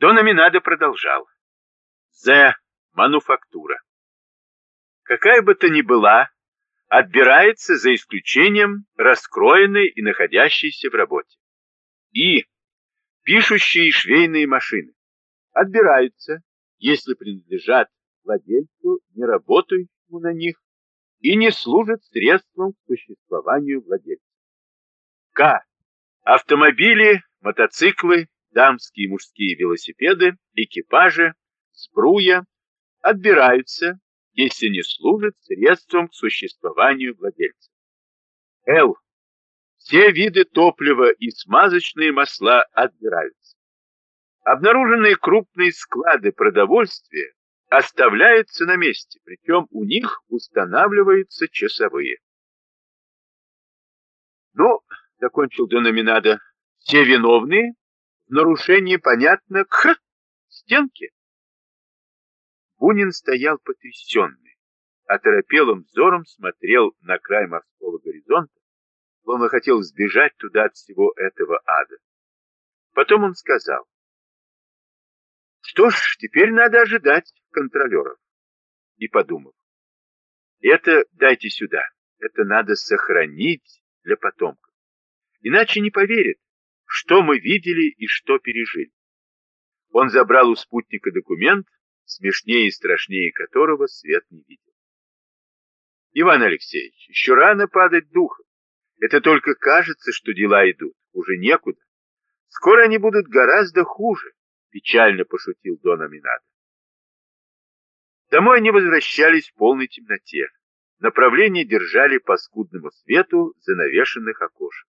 Дон Аминадо продолжал. З. Мануфактура. Какая бы то ни была, отбирается за исключением раскроенной и находящейся в работе. И пишущие швейные машины отбираются, если принадлежат владельцу, не работающему на них, и не служат средством к существованию владельца. К. Автомобили, мотоциклы, дамские и мужские велосипеды, экипажи, сбруя отбираются, если не служат средством к существованию владельца. Л. Все виды топлива и смазочные масла отбираются. Обнаруженные крупные склады продовольствия оставляются на месте, причем у них устанавливаются часовые. Ну, закончил Деноминадо, все виновные в нарушении, понятно, к стенке. Бунин стоял потрясенный, оторопелым взором смотрел на край морского горизонта, словно хотел сбежать туда от всего этого ада. Потом он сказал, что ж, теперь надо ожидать контролеров. И подумал, это дайте сюда, это надо сохранить для потомков. Иначе не поверят, что мы видели и что пережили. Он забрал у спутника документ, смешнее и страшнее которого свет не видел. Иван Алексеевич, еще рано падать духом. Это только кажется, что дела идут, уже некуда. Скоро они будут гораздо хуже, печально пошутил Дон Аминадо. Домой они возвращались в полной темноте. Направление держали по скудному свету занавешенных окошек.